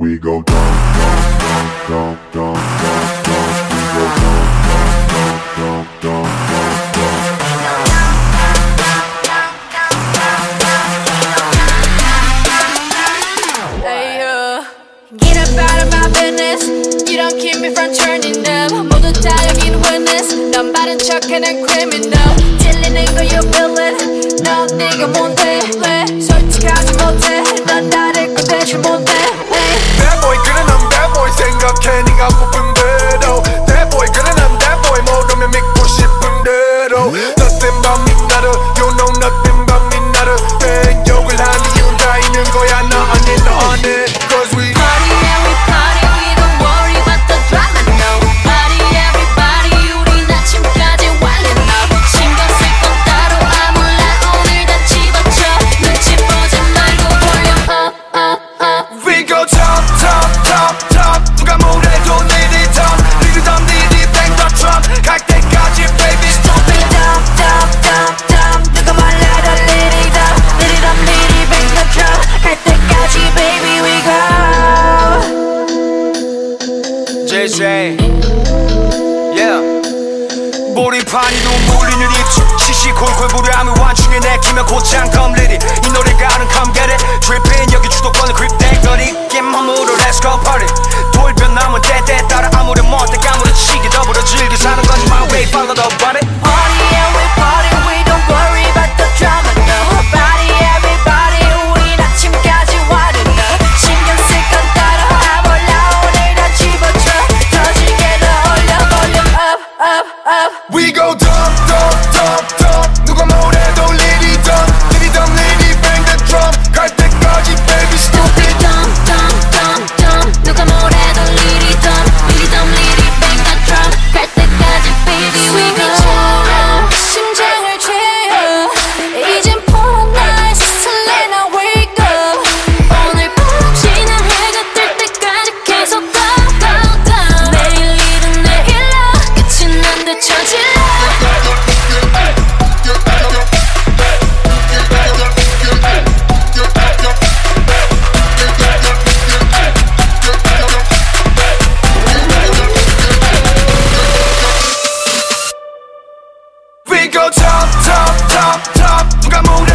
We go down, down, down, down, down, down, We go down, down, down, down, down, down. Get up out of my business. You don't keep me from turning up. 모두 다 여긴 witness 넌 바른 척하는 criminal. 들리는 거유 villain 넌 네가 뭔데 몰입하니 눈물이 느리 시시콜콜 부려함을 완충해 내 go top top top top 누가 문